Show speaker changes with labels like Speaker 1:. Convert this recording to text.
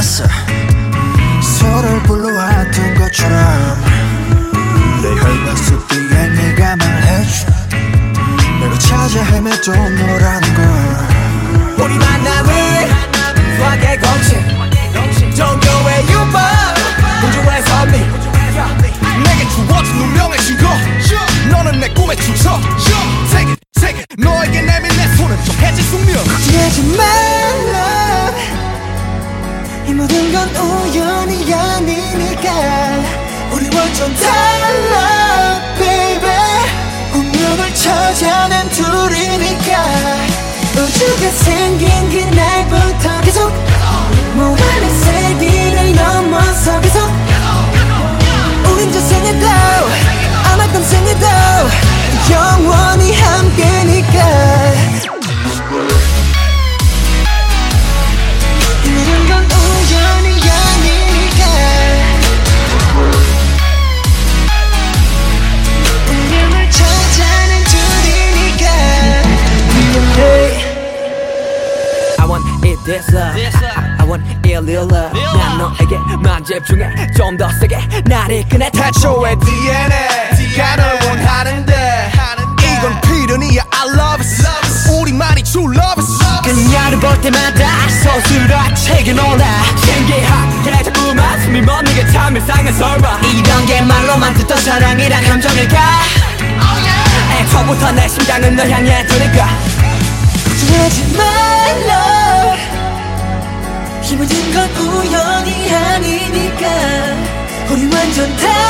Speaker 1: 됐어. 서로를 불러왔던 것처럼 내 혈관 속 뒤에 네가 말해줘. 내가 찾아 헤매도 너라는 걸 건 우연이 아니니까. 우리 완전 달라 baby. 운명을 찾아낸 둘이니까. 우주가 생긴 그날부터 계속 무한의 세기를 넘어서 계속 우린 저 아마 떤 생에도 영원히 함께니까
Speaker 2: love I, I want it real love 난 너에게만 집중해 좀 더 세게 날 이끄네
Speaker 3: 태초의 DNA 가 널 원하는데. 이건 필연이야. I love it 우리만이 true love it
Speaker 2: 그녀를 볼 때마다 서술아 책에 놀라 신기하게 자꾸만 숨이 멎는 게 참 이상한 설마. 이런 게 말로만 듣던 사랑이란 감정일까? 애초부터 내 심장은 널 향해 두니까.
Speaker 1: 걱정하지 말라 우리 완